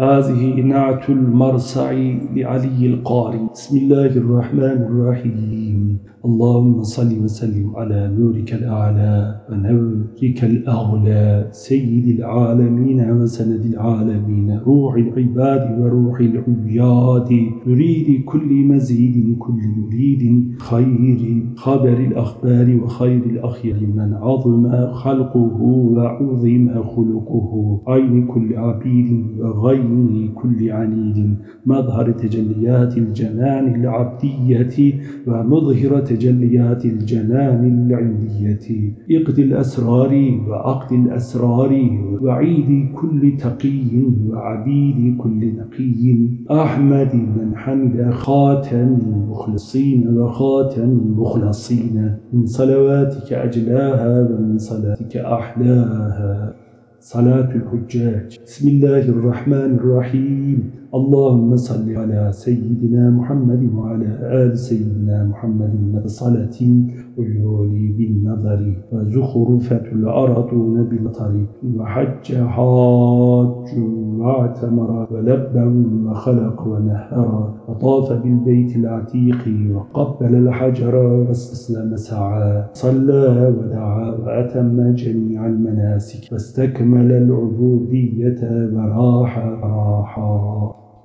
هذه نعت المرسع لعلي القاري. بسم الله الرحمن الرحيم. اللهم صل وسلم على نورك الأعلى ونورك الأغلى. سيد العالمين وسند العالمين. روح العباد وروح العبياد نريد كل مزيد كل مريد خير خبر الأخبار وخير الأخير من عظم خلقه وعظم خلقه. عين كل عبيد وغين كل عنيد مظهر تجليات الجنان العبدية ومظهرة تجليات الجنان العلية. اقضي الأسرار وعقد الأسرار وعيد كل تقي وعبيد كل نقي. أحمد من حمد خاتم المخلصين وخاتم المخلصين. من صلواتك أجلاها ومن صلاتك أحلاها. صلاة الحجاج. بسم الله الرحمن الرحيم. اللهم صل على سيدنا محمد وعلى آل سيدنا محمد بصلاة ويولي بالنظر وزخرفة الأرضون بالطر وحج حاج واعتمر ولبا وخلق ونهر. وطاف بالبيت العتيق وقبل الحجر واستسلم سعى. صلى ودعا وأتم جميع المناسك واستكمل العبودية وراح راحا